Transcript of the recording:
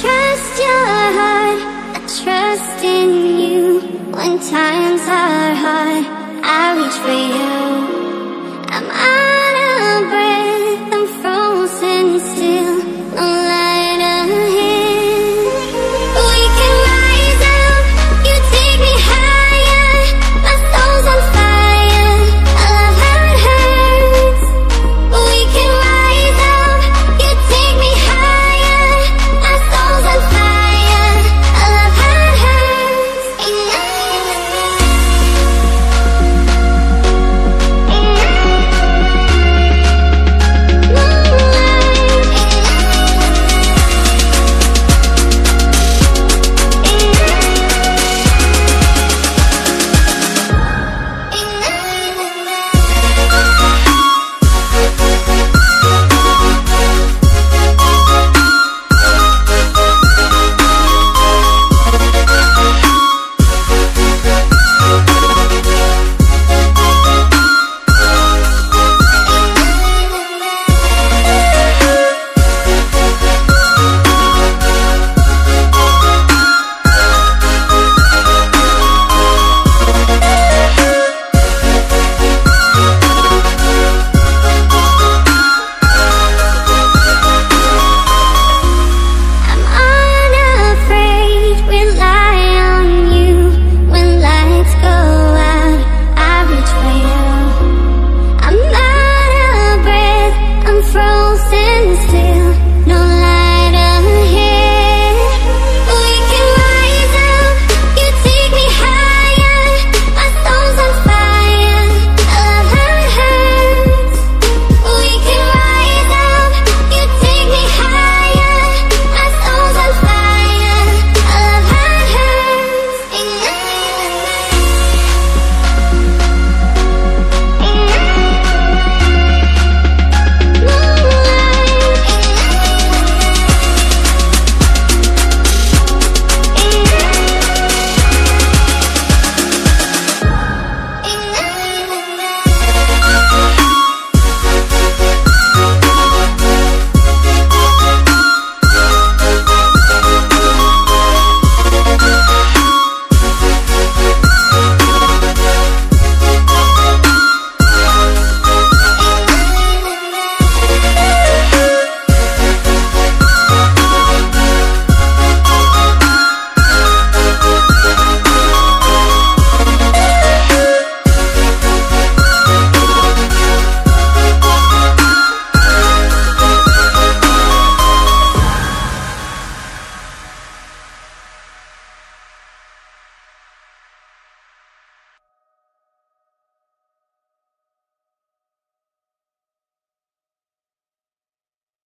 trust your heart, I trust in you When times are hard, I reach for you. I'm out of breath.